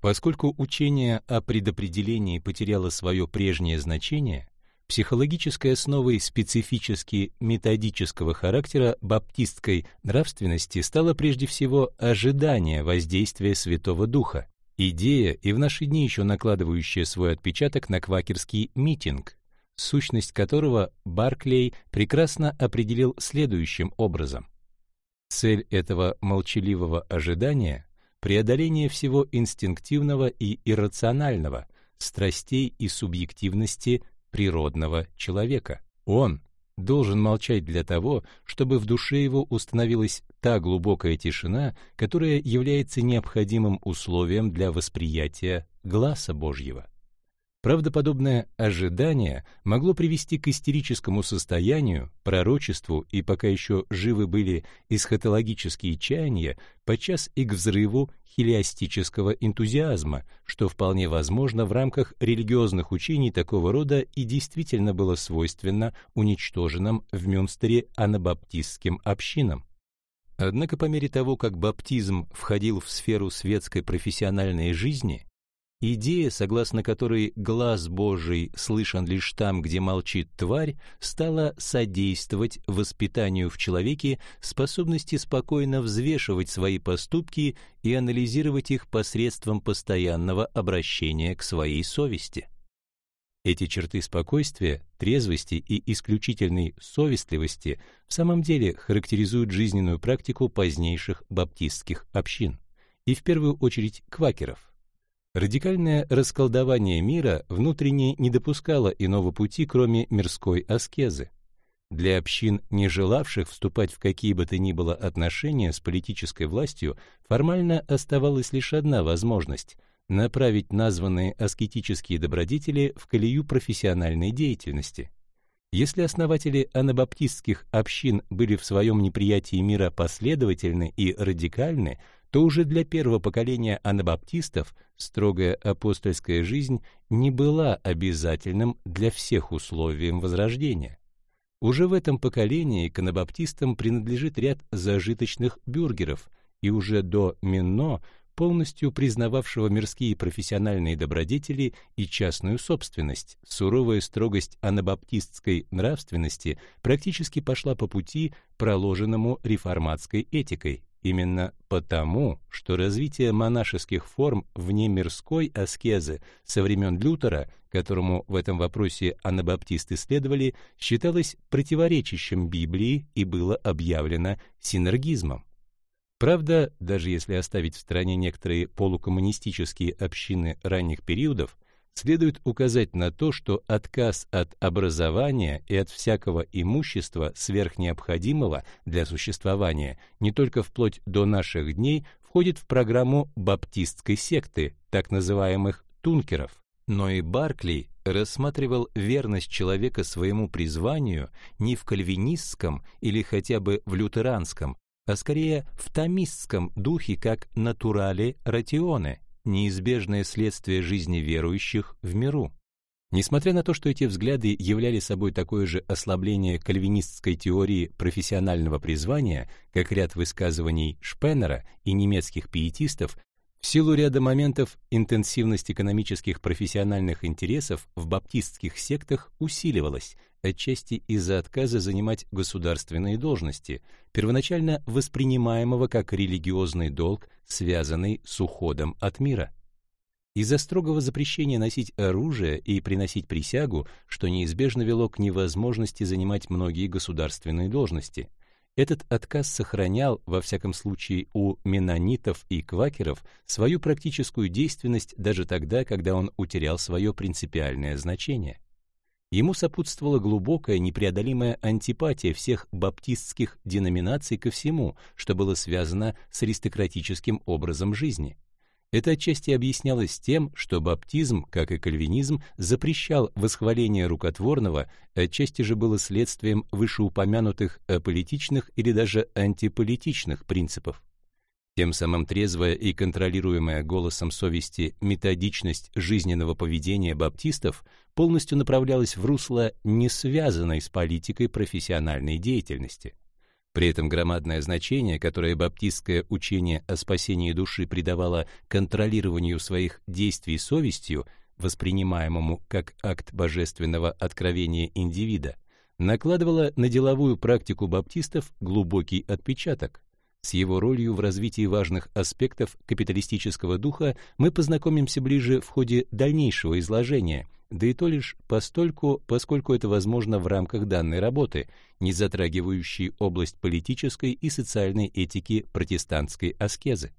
Поскольку учение о предопределении потеряло свое прежнее значение, психологической основой специфически методического характера баптистской нравственности стало прежде всего ожидание воздействия Святого Духа, идея и в наши дни еще накладывающая свой отпечаток на квакерский митинг, сущность которого Барклей прекрасно определил следующим образом. Цель этого молчаливого ожидания — преодоление всего инстинктивного и иррационального, страстей и субъективности природного человека. Он должен молчать для того, чтобы в душе его установилась та глубокая тишина, которая является необходимым условием для восприятия гласа Божьего. Правдоподобное ожидание могло привести к истерическому состоянию, пророчеству и пока еще живы были эсхатологические чаяния, подчас и к взрыву хилиастического энтузиазма, что вполне возможно в рамках религиозных учений такого рода и действительно было свойственно уничтоженным в Мюнстере анабаптистским общинам. Однако по мере того, как баптизм входил в сферу светской профессиональной жизни, Идея, согласно которой глаз Божий слышен лишь там, где молчит тварь, стала содействовать воспитанию в человеке способности спокойно взвешивать свои поступки и анализировать их посредством постоянного обращения к своей совести. Эти черты спокойствия, трезвости и исключительной совестливости в самом деле характеризуют жизненную практику позднейших баптистских общин, и в первую очередь квакеров – Радикальное расколдование мира внутренне не допускало иного пути, кроме мирской аскезы. Для общин, не желавших вступать в какие бы то ни было отношения с политической властью, формально оставалась лишь одна возможность — направить названные аскетические добродетели в колею профессиональной деятельности. Если основатели анабаптистских общин были в своем неприятии мира последовательны и радикальны, то уже для первого поколения анабаптистов строгая апостольская жизнь не была обязательным для всех условием возрождения. Уже в этом поколении к анабаптистам принадлежит ряд зажиточных бюргеров, и уже до Минно, полностью признававшего мирские профессиональные добродетели и частную собственность, суровая строгость анабаптистской нравственности практически пошла по пути, проложенному реформатской этикой, Именно потому, что развитие монашеских форм вне мирской аскезы со времен Лютера, которому в этом вопросе анабаптисты следовали, считалось противоречащим Библии и было объявлено синергизмом. Правда, даже если оставить в стороне некоторые полукоммунистические общины ранних периодов, следует указать на то, что отказ от образования и от всякого имущества сверхнеобходимого для существования не только вплоть до наших дней входит в программу баптистской секты, так называемых тункеров. Но и Баркли рассматривал верность человека своему призванию не в кальвинистском или хотя бы в лютеранском, а скорее в томистском духе, как натурале ратионе, неизбежное следствие жизни верующих в миру. Несмотря на то, что эти взгляды являли собой такое же ослабление кальвинистской теории профессионального призвания, как ряд высказываний Шпеннера и немецких пиетистов, силу ряда моментов интенсивность экономических профессиональных интересов в баптистских сектах усиливалась, отчасти из-за отказа занимать государственные должности, первоначально воспринимаемого как религиозный долг, связанный с уходом от мира. Из-за строгого запрещения носить оружие и приносить присягу, что неизбежно вело к невозможности занимать многие государственные должности. Этот отказ сохранял, во всяком случае у менонитов и квакеров, свою практическую действенность даже тогда, когда он утерял свое принципиальное значение. Ему сопутствовала глубокая непреодолимая антипатия всех баптистских деноминаций ко всему, что было связано с аристократическим образом жизни. Это отчасти объяснялось тем, что баптизм, как и кальвинизм, запрещал восхваление рукотворного, отчасти же было следствием вышеупомянутых аполитичных или даже антиполитичных принципов. Тем самым трезвая и контролируемая голосом совести методичность жизненного поведения баптистов полностью направлялась в русло не связанной с политикой профессиональной деятельности. При этом громадное значение, которое баптистское учение о спасении души придавало контролированию своих действий совестью, воспринимаемому как акт божественного откровения индивида, накладывало на деловую практику баптистов глубокий отпечаток. С его ролью в развитии важных аспектов капиталистического духа мы познакомимся ближе в ходе дальнейшего изложения, да и то лишь постольку, поскольку это возможно в рамках данной работы, не затрагивающей область политической и социальной этики протестантской аскезы.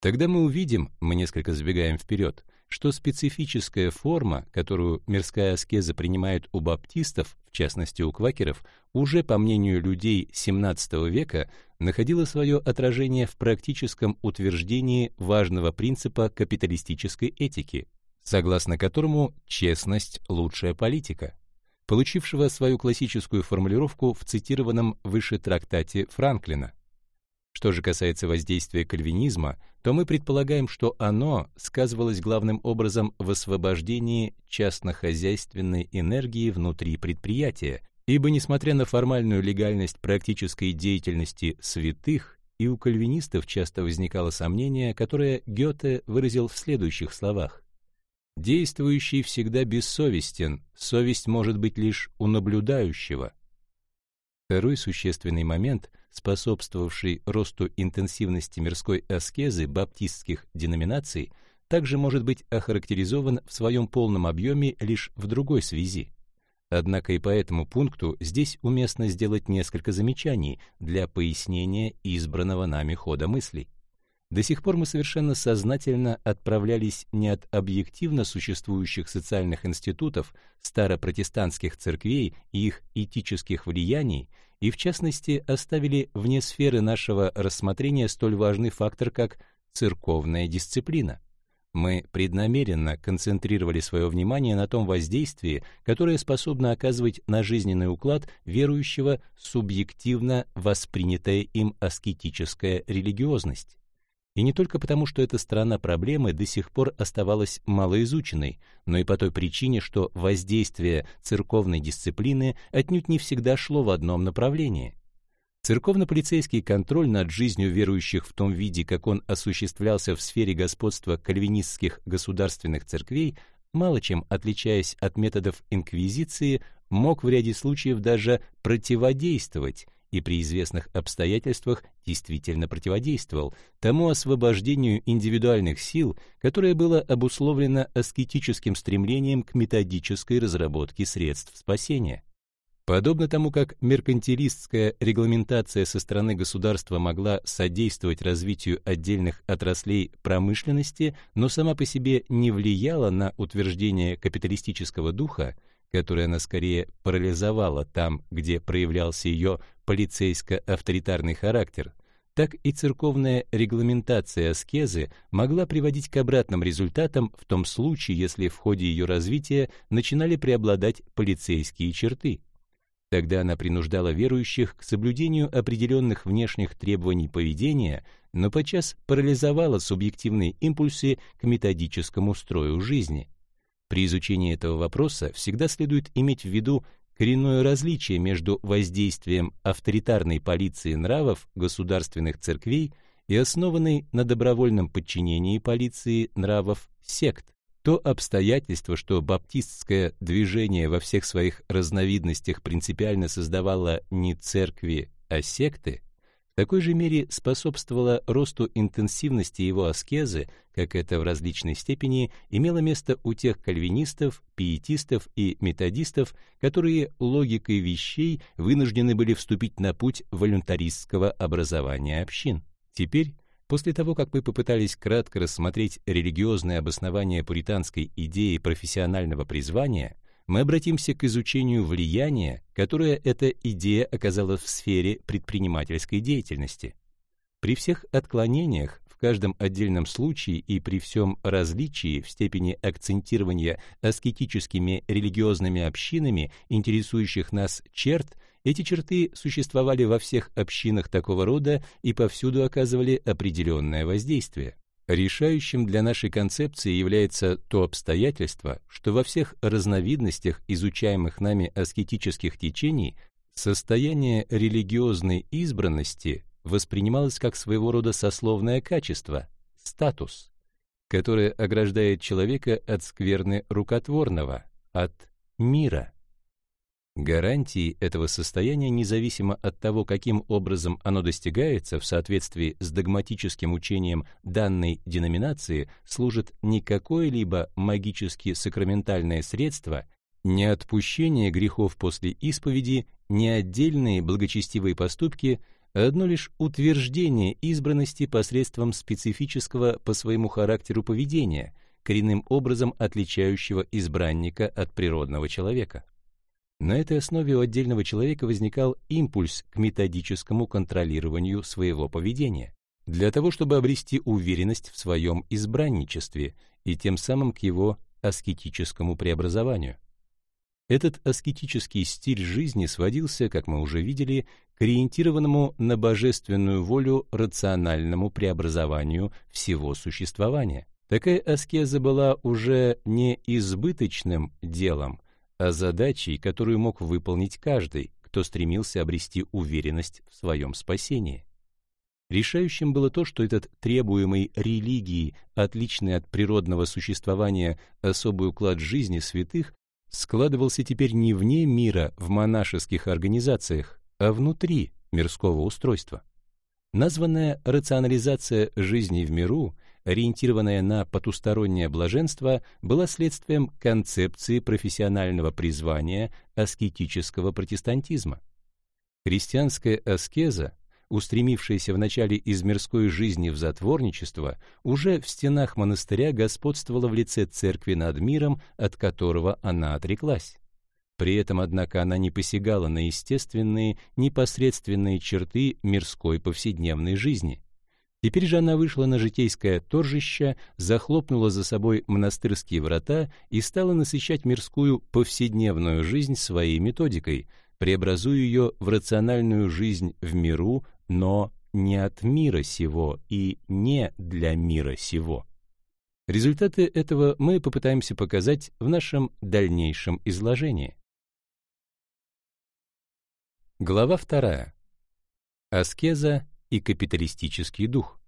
Тогда мы увидим, мы несколько забегаем вперед, что специфическая форма, которую мирская аскеза принимает у баптистов, в частности у квакеров, уже, по мнению людей XVII века, находила свое отражение в практическом утверждении важного принципа капиталистической этики, согласно которому честность – лучшая политика, получившего свою классическую формулировку в цитированном выше трактате Франклина. Что же касается воздействия кальвинизма, то мы предполагаем, что оно сказывалось главным образом в освобождении частно-хозяйственной энергии внутри предприятия, ибо, несмотря на формальную легальность практической деятельности святых, и у кальвинистов часто возникало сомнение, которое Гёте выразил в следующих словах. Действующий всегда бессовестен, совесть может быть лишь у наблюдающего. Второй существенный момент, способствовавший росту интенсивности мирской аскезы баптистских деноминаций, также может быть охарактеризован в своем полном объеме лишь в другой связи. Однако и по этому пункту здесь уместно сделать несколько замечаний для пояснения избранного нами хода мыслей. До сих пор мы совершенно сознательно отправлялись не от объективно существующих социальных институтов, старопротестантских церквей и их этических влияний, и в частности оставили вне сферы нашего рассмотрения столь важный фактор, как церковная дисциплина. Мы преднамеренно концентрировали свое внимание на том воздействии, которое способно оказывать на жизненный уклад верующего субъективно воспринятая им аскетическая религиозность. И не только потому, что эта сторона проблемы до сих пор оставалась малоизученной, но и по той причине, что воздействие церковной дисциплины отнюдь не всегда шло в одном направлении. Церковно-полицейский контроль над жизнью верующих в том виде, как он осуществлялся в сфере господства кальвинистских государственных церквей, мало чем отличаясь от методов инквизиции, мог в ряде случаев даже противодействовать и при известных обстоятельствах действительно противодействовал тому освобождению индивидуальных сил, которое было обусловлено аскетическим стремлением к методической разработке средств спасения. Подобно тому, как меркантилистская регламентация со стороны государства могла содействовать развитию отдельных отраслей промышленности, но сама по себе не влияла на утверждение капиталистического духа, которое она скорее парализовала там, где проявлялся ее полицейско-авторитарный характер, так и церковная регламентация аскезы могла приводить к обратным результатам в том случае, если в ходе ее развития начинали преобладать полицейские черты. Тогда она принуждала верующих к соблюдению определенных внешних требований поведения, но подчас парализовала субъективные импульсы к методическому строю жизни. При изучении этого вопроса всегда следует иметь в виду коренное различие между воздействием авторитарной полиции нравов государственных церквей и основанной на добровольном подчинении полиции нравов сект. То обстоятельство, что баптистское движение во всех своих разновидностях принципиально создавало не церкви, а секты, в такой же мере способствовало росту интенсивности его аскезы, как это в различной степени имело место у тех кальвинистов, пиетистов и методистов, которые логикой вещей вынуждены были вступить на путь волюнтаристского образования общин. Теперь, после того, как мы попытались кратко рассмотреть религиозное обоснование пуританской идеи профессионального призвания, мы обратимся к изучению влияния, которое эта идея оказала в сфере предпринимательской деятельности. При всех отклонениях в каждом отдельном случае и при всем различии в степени акцентирования аскетическими религиозными общинами интересующих нас черт, эти черты существовали во всех общинах такого рода и повсюду оказывали определенное воздействие. Решающим для нашей концепции является то обстоятельство, что во всех разновидностях изучаемых нами аскетических течений Состояние религиозной избранности воспринималось как своего рода сословное качество, статус, которое ограждает человека от скверны рукотворного, от мира. Гарантии этого состояния, независимо от того, каким образом оно достигается в соответствии с догматическим учением данной деноминации, служит не какое-либо магически сакраментальное средство, не отпущение грехов после исповеди, не отдельные благочестивые поступки, а одно лишь утверждение избранности посредством специфического по своему характеру поведения, коренным образом отличающего избранника от природного человека. На этой основе у отдельного человека возникал импульс к методическому контролированию своего поведения, для того, чтобы обрести уверенность в своем избранничестве и тем самым к его аскетическому преобразованию. Этот аскетический стиль жизни сводился, как мы уже видели, к ориентированному на божественную волю рациональному преобразованию всего существования. Такая аскеза была уже не избыточным делом, а задачей, которую мог выполнить каждый, кто стремился обрести уверенность в своем спасении. Решающим было то, что этот требуемый религией, отличный от природного существования особый уклад жизни святых, складывался теперь не вне мира в монашеских организациях, а внутри мирского устройства. Названная рационализация жизни в миру ориентированная на потустороннее блаженство, была следствием концепции профессионального призвания аскетического протестантизма. Христианская аскеза, устремившаяся вначале из мирской жизни в затворничество, уже в стенах монастыря господствовала в лице церкви над миром, от которого она отреклась. При этом, однако, она не посягала на естественные, непосредственные черты мирской повседневной жизни. Теперь же она вышла на житейское торжище, захлопнула за собой монастырские врата и стала насыщать мирскую повседневную жизнь своей методикой, преобразуя ее в рациональную жизнь в миру, но не от мира сего и не для мира сего. Результаты этого мы попытаемся показать в нашем дальнейшем изложении. Глава вторая. Аскеза и капиталистический дух.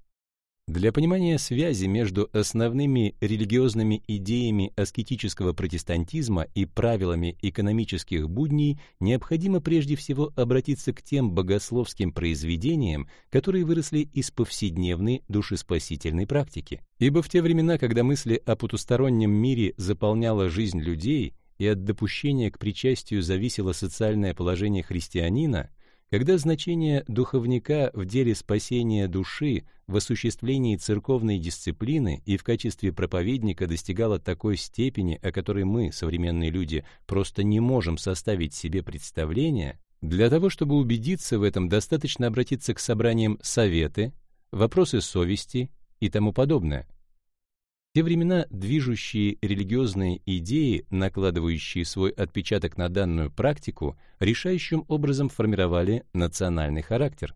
Для понимания связи между основными религиозными идеями аскетического протестантизма и правилами экономических будней необходимо прежде всего обратиться к тем богословским произведениям, которые выросли из повседневной душеспасительной практики. Ибо в те времена, когда мысли о потустороннем мире заполняла жизнь людей, и от допущения к причастию зависело социальное положение христианина, когда значение духовника в деле спасения души, в осуществлении церковной дисциплины и в качестве проповедника достигало такой степени, о которой мы, современные люди, просто не можем составить себе представление, для того, чтобы убедиться в этом, достаточно обратиться к собраниям советы, вопросы совести и тому подобное те времена движущие религиозные идеи, накладывающие свой отпечаток на данную практику, решающим образом формировали национальный характер.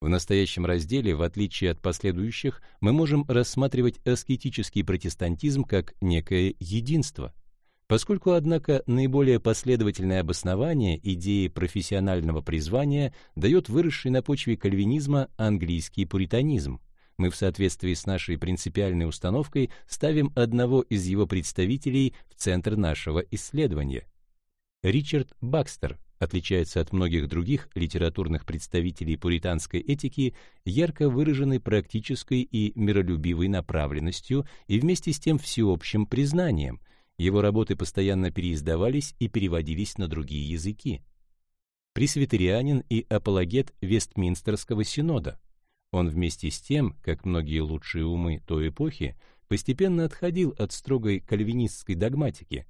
В настоящем разделе, в отличие от последующих, мы можем рассматривать аскетический протестантизм как некое единство. Поскольку, однако, наиболее последовательное обоснование идеи профессионального призвания дает выросший на почве кальвинизма английский пуританизм, мы в соответствии с нашей принципиальной установкой ставим одного из его представителей в центр нашего исследования. Ричард Бакстер отличается от многих других литературных представителей пуританской этики ярко выраженной практической и миролюбивой направленностью и вместе с тем всеобщим признанием. Его работы постоянно переиздавались и переводились на другие языки. Пресвитерианин и апологет Вестминстерского синода, он вместе с тем, как многие лучшие умы той эпохи, постепенно отходил от строгой кальвинистской догматики.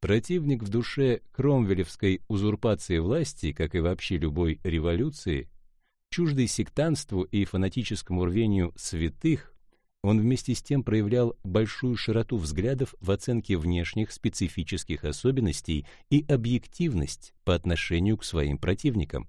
Противник в душе кромвелевской узурпации власти, как и вообще любой революции, чуждый сектанству и фанатическому рвению святых, он вместе с тем проявлял большую широту взглядов в оценке внешних специфических особенностей и объективность по отношению к своим противникам.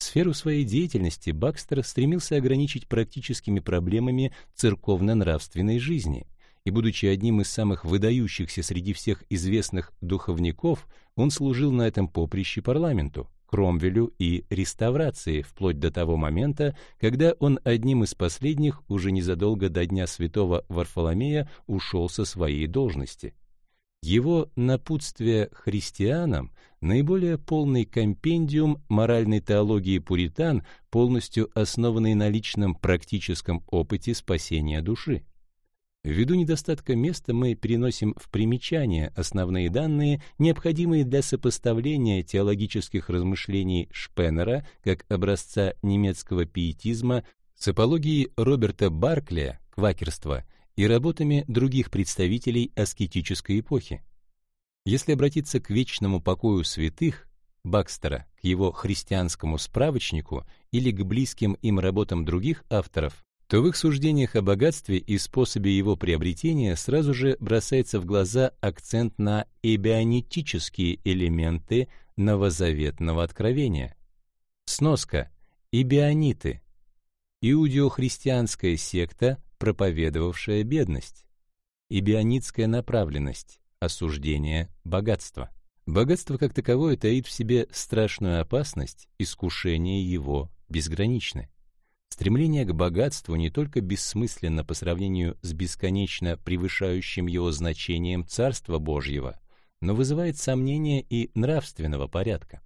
Сферу своей деятельности Бакстер стремился ограничить практическими проблемами церковно-нравственной жизни, и, будучи одним из самых выдающихся среди всех известных духовников, он служил на этом поприще парламенту, Кромвелю и реставрации, вплоть до того момента, когда он одним из последних, уже незадолго до Дня Святого Варфоломея, ушел со своей должности. Его напутствие христианам – наиболее полный компендиум моральной теологии пуритан, полностью основанный на личном практическом опыте спасения души. Ввиду недостатка места мы переносим в примечания основные данные, необходимые для сопоставления теологических размышлений Шпеннера как образца немецкого пиетизма с апологией Роберта Барклия «Квакерство» и работами других представителей аскетической эпохи. Если обратиться к вечному покою святых, Бакстера, к его христианскому справочнику или к близким им работам других авторов, то в их суждениях о богатстве и способе его приобретения сразу же бросается в глаза акцент на эбионетические элементы новозаветного откровения. Сноска. Эбиониты. Иудеохристианская секта, проповедовавшая бедность. Эбионитская направленность. Осуждение богатства. Богатство как таковое таит в себе страшную опасность, искушение его безграничны. Стремление к богатству не только бессмысленно по сравнению с бесконечно превышающим его значением Царства Божьего, но вызывает сомнения и нравственного порядка.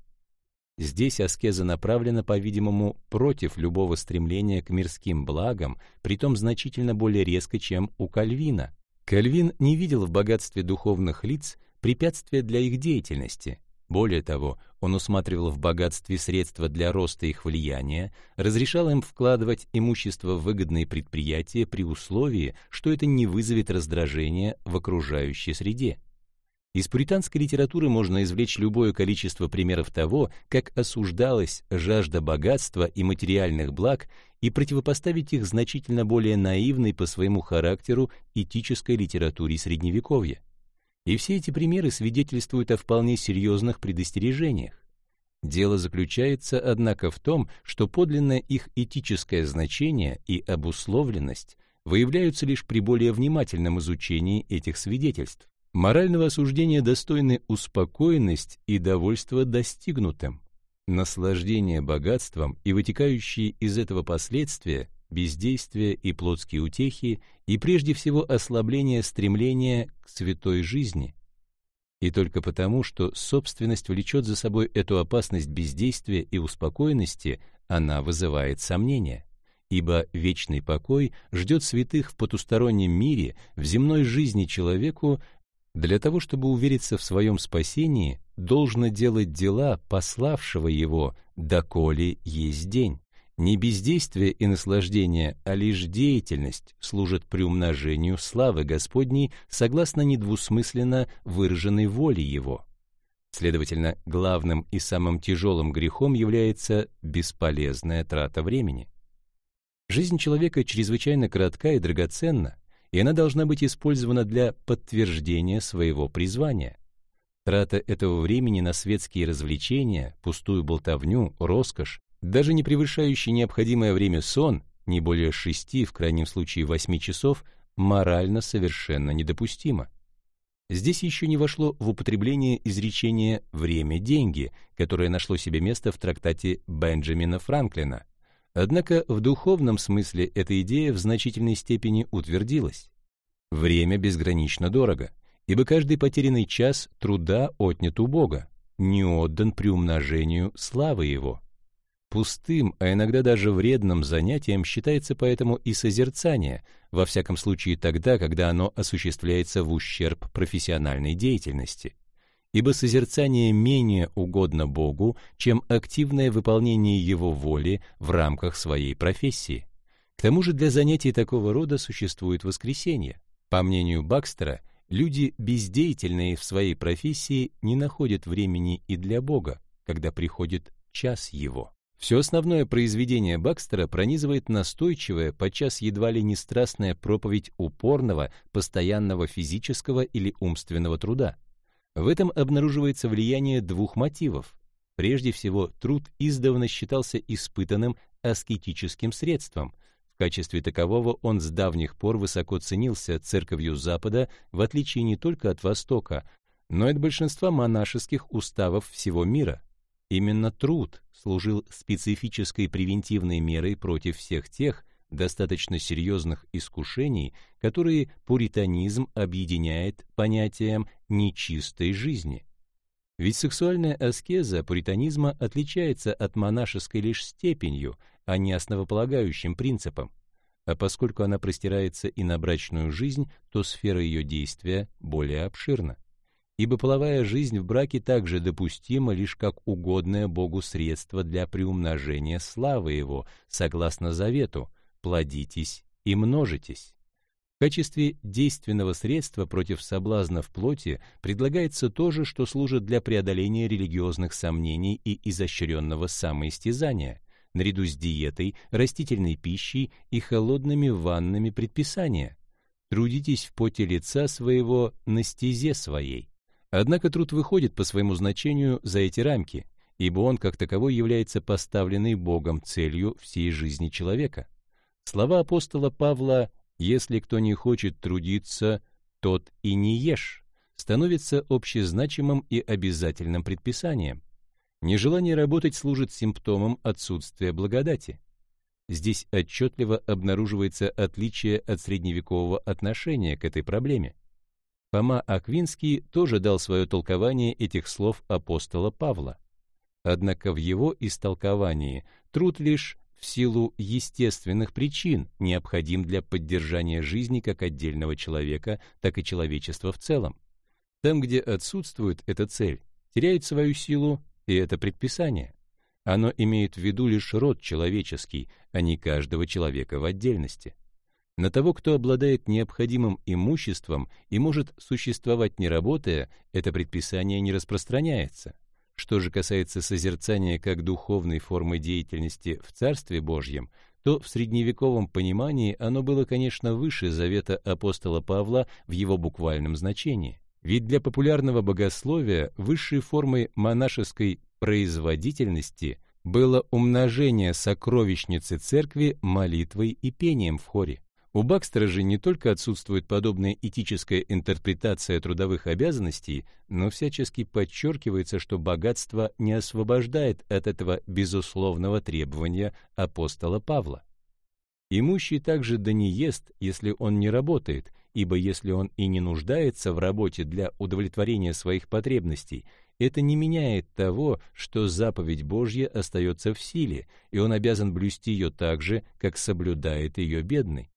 Здесь аскеза направлена, по-видимому, против любого стремления к мирским благам, притом значительно более резко, чем у Кальвина. Кальвин не видел в богатстве духовных лиц препятствия для их деятельности, более того, он усматривал в богатстве средства для роста их влияния, разрешал им вкладывать имущество в выгодные предприятия при условии, что это не вызовет раздражения в окружающей среде. Из пуританской литературы можно извлечь любое количество примеров того, как осуждалась жажда богатства и материальных благ и противопоставить их значительно более наивной по своему характеру этической литературе Средневековья. И все эти примеры свидетельствуют о вполне серьезных предостережениях. Дело заключается, однако, в том, что подлинное их этическое значение и обусловленность выявляются лишь при более внимательном изучении этих свидетельств. Морального осуждения достойны успокоенность и довольство достигнутым. Наслаждение богатством и вытекающие из этого последствия бездействие и плотские утехи, и прежде всего ослабление стремления к святой жизни. И только потому, что собственность влечет за собой эту опасность бездействия и успокоенности, она вызывает сомнения. Ибо вечный покой ждет святых в потустороннем мире, в земной жизни человеку, для того, чтобы увериться в своем спасении, должно делать дела пославшего его, доколе есть день. Не бездействие и наслаждение, а лишь деятельность служат приумножению славы Господней согласно недвусмысленно выраженной воле Его. Следовательно, главным и самым тяжелым грехом является бесполезная трата времени. Жизнь человека чрезвычайно коротка и драгоценна, и она должна быть использована для подтверждения своего призвания. Трата этого времени на светские развлечения, пустую болтовню, роскошь даже не превышающий необходимое время сон, не более шести, в крайнем случае восьми часов, морально совершенно недопустимо. Здесь еще не вошло в употребление изречение «время – деньги», которое нашло себе место в трактате Бенджамина Франклина. Однако в духовном смысле эта идея в значительной степени утвердилась. Время безгранично дорого, ибо каждый потерянный час труда отнят у Бога, не отдан приумножению славы Его. Пустым, а иногда даже вредным занятием считается поэтому и созерцание, во всяком случае тогда, когда оно осуществляется в ущерб профессиональной деятельности. Ибо созерцание менее угодно Богу, чем активное выполнение Его воли в рамках своей профессии. К тому же для занятий такого рода существует воскресенье. По мнению Бакстера, люди, бездеятельные в своей профессии, не находят времени и для Бога, когда приходит час Его. Все основное произведение Бакстера пронизывает настойчивая, подчас едва ли не страстная проповедь упорного, постоянного физического или умственного труда. В этом обнаруживается влияние двух мотивов. Прежде всего, труд издавна считался испытанным аскетическим средством. В качестве такового он с давних пор высоко ценился церковью Запада, в отличие не только от Востока, но и от большинства монашеских уставов всего мира. Именно труд служил специфической превентивной мерой против всех тех достаточно серьезных искушений, которые пуританизм объединяет понятием нечистой жизни. Ведь сексуальная аскеза пуританизма отличается от монашеской лишь степенью, а не основополагающим принципом. А поскольку она простирается и на брачную жизнь, то сфера ее действия более обширна. Ибо половая жизнь в браке также допустима лишь как угодное Богу средство для приумножения славы Его, согласно завету «плодитесь и множитесь». В качестве действенного средства против соблазна в плоти предлагается то же, что служит для преодоления религиозных сомнений и изощренного самоистязания, наряду с диетой, растительной пищей и холодными ваннами предписания. Трудитесь в поте лица своего на стезе своей. Однако труд выходит по своему значению за эти рамки, ибо он как таковой является поставленной Богом целью всей жизни человека. Слова апостола Павла если кто не хочет трудиться, тот и не ешь, становится общезначимым и обязательным предписанием. Нежелание работать служит симптомом отсутствия благодати. Здесь отчетливо обнаруживается отличие от средневекового отношения к этой проблеме. Фома Аквинский тоже дал свое толкование этих слов апостола Павла. Однако в его истолковании труд лишь силу естественных причин необходим для поддержания жизни как отдельного человека, так и человечества в целом. Там, где отсутствует эта цель, теряет свою силу и это предписание. Оно имеет в виду лишь род человеческий, а не каждого человека в отдельности. На того, кто обладает необходимым имуществом и может существовать не работая, это предписание не распространяется. Что же касается созерцания как духовной формы деятельности в Царстве Божьем, то в средневековом понимании оно было, конечно, выше завета апостола Павла в его буквальном значении. Ведь для популярного богословия высшей формой монашеской производительности было умножение сокровищницы церкви молитвой и пением в хоре. У Бакстера же не только отсутствует подобная этическая интерпретация трудовых обязанностей, но всячески подчеркивается, что богатство не освобождает от этого безусловного требования апостола Павла. Имущий также да не ест, если он не работает, ибо если он и не нуждается в работе для удовлетворения своих потребностей, это не меняет того, что заповедь Божья остается в силе, и он обязан блюсти ее так же, как соблюдает ее бедный.